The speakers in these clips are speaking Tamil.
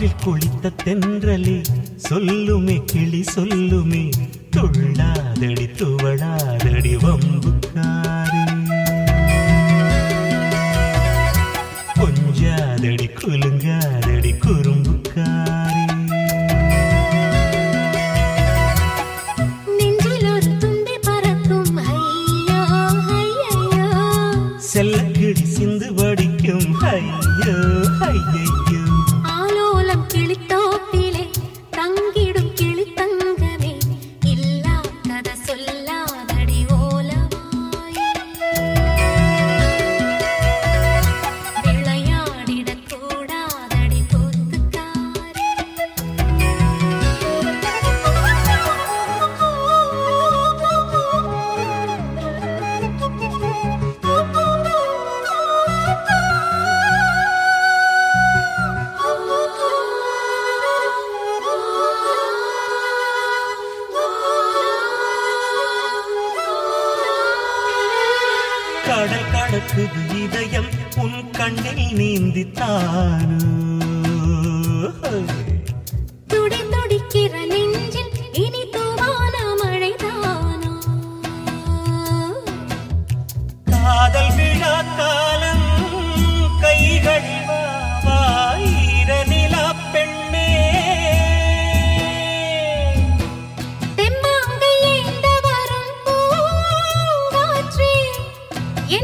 ஆற்றில் குளித்த தென்றலே சொல்லுமே கிளி சொல்லுமே துள்ளாதடி துவளாதடி வம்புக்காரி. கொஞ்சாதடி குலுங்காதடி குறும்புக்காரி. செல்ல கிளி சிந்து வடிக்கும் ஐயோ ஐயோ கலக்குது இதயம் உன் கண்ணில் நீந்தித்தானோ?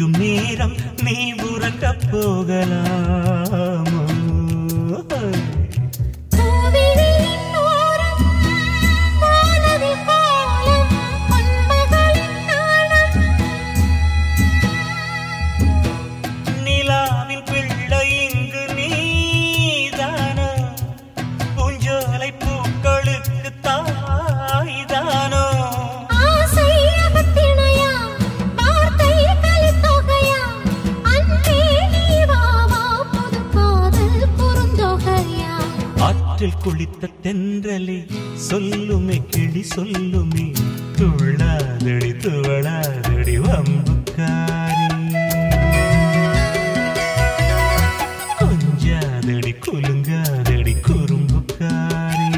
இருக்கும் நேரம் நீ உறக்கப் போகலாம். ஆற்றில் குளித்த தென்றலே சொல்லுமே கிளி சொல்லுமே துள்ளாதடி துவளாதடி வம்புக்காரி. கொஞ்சாதடி குலுங்காதடி குறும்புக்காரி.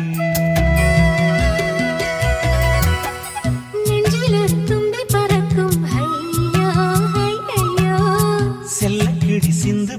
சிந்து